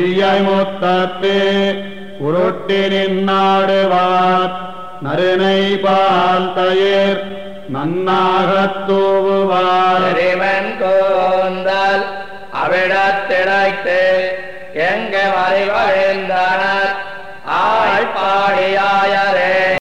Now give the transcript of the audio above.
உரிய முத்தத்து உருட்டி நின்னாடுவார் நறுனை பால் தயிர் நன்னாகத் தூவுவார். இறைவன் கோந்தால் அவிடத்திடைத்து எங்க மறைவாய்